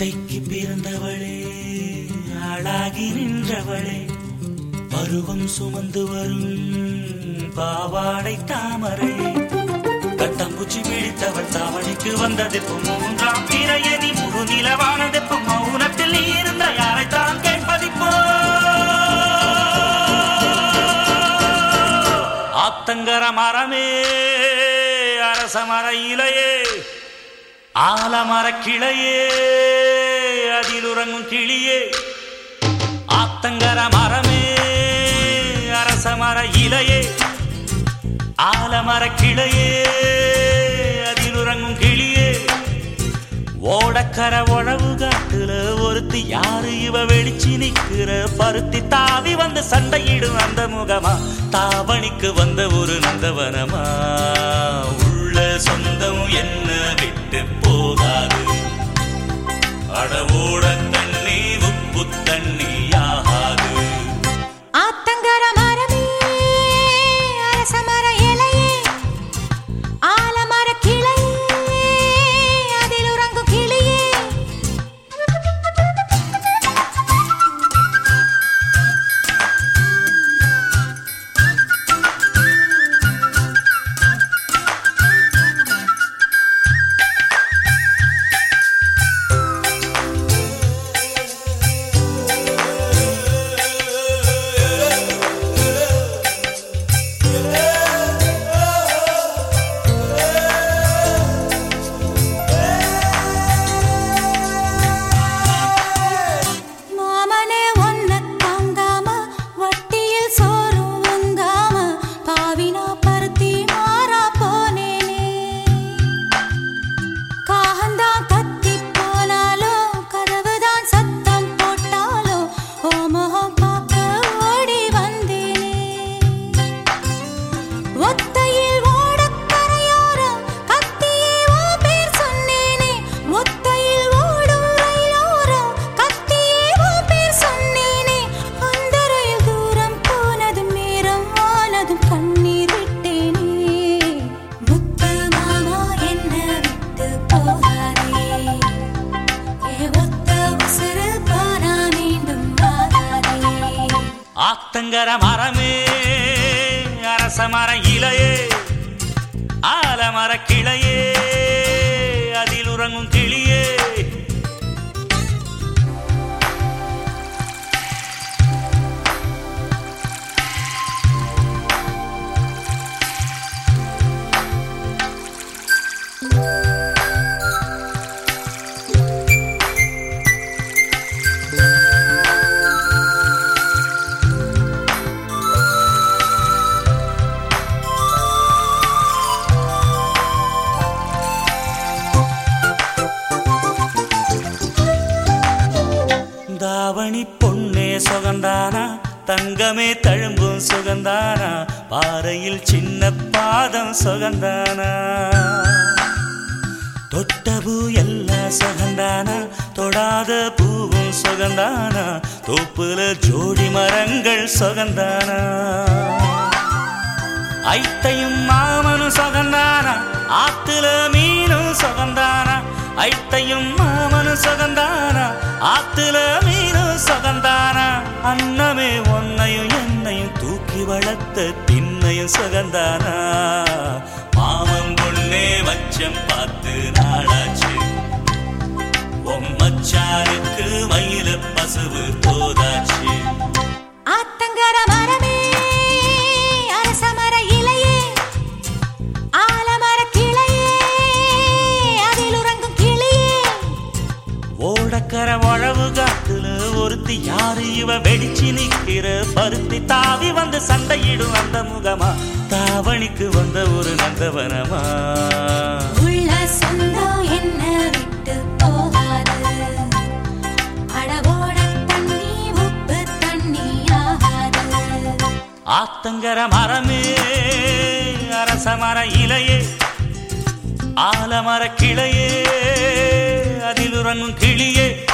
அத்தைக்கு பிறந்தவளே ஆளாகி நின்றவளே பருவம் சுமந்து வரும் பாவாடை தாமரை. கட்டம்பூச்சி பிடித்தவள் தாவணிக்கு வந்ததெப்பு மூன்றாம் திரையணி முழு நிலவானதெப்பு மௌனத்தில் நீ இருந்த யாரைத்தான் கேட்பதிப்போ? ஆத்தங்கர மரமே அரச மர இலையே ஆலமர கிளையே அதில் உறங்கும் கிளியே ஆத்தங்கர மரமே அரச மர இலையே ஆலமர கிளையே அதில் உறங்கும் கிளியே. ஓடக்கர உழவு காட்டுல ஒருத்தி யாரு? இவ வெளிச்சு நிக்கிற பருத்தி தாவி வந்து சண்டையிடும் அந்த முகமா? தாவணிக்கு வந்த ஒரு நந்தவனமா? உள்ள சொந்தம் என்ன விட்டு போகாது. அடவோட ஆத்தங்கர மரமே அரச மர இலையே ஆலமர கிளையே. சுகந்தானா? தங்கமே தழும்பும் சுகந்தானா? பாறையில் சின்ன பாதம் சுகந்தானா? தொட்டபூ எல்லாம் சுகந்தானா? தொடாத பூவும் சுகந்தானா? தோப்புல ஜோடி மரங்கள் சுகந்தானா? ஐத்தையும் மாமனும் சுகந்தானா? ஆத்துல மீனும் சுகந்தானா? ஐத்தையும் மாமனும் சுகந்தானா? ஆத்துல மீனும் அன்னமே ஒன்னையும் என்னையும் தூக்கி வளர்த்த திண்ணையும் சுகந்தானா? மாமன் பொண்ணே வச்சம் பார்த்து நாளாச்சு. பொம்மச்சாருக்கு மயில பசுவு ஓடக்கர உழவு காத்துல ஒருத்தி யாரு? இவ வெடிச்சு நிக்கிற பருத்தி தாவி வந்து சண்டையிடும் அந்த முகமா? தாவணிக்கு வந்த ஒரு நந்தவனமா? உள்ள சொந்தம் என்ன விட்டு போகாது. அடவோட தண்ணி உப்பு தண்ணி ஆகாது. ஆத்தங்கர மரமே அரச மர இலையே ஆலமர கிளையே அதில் கிளியே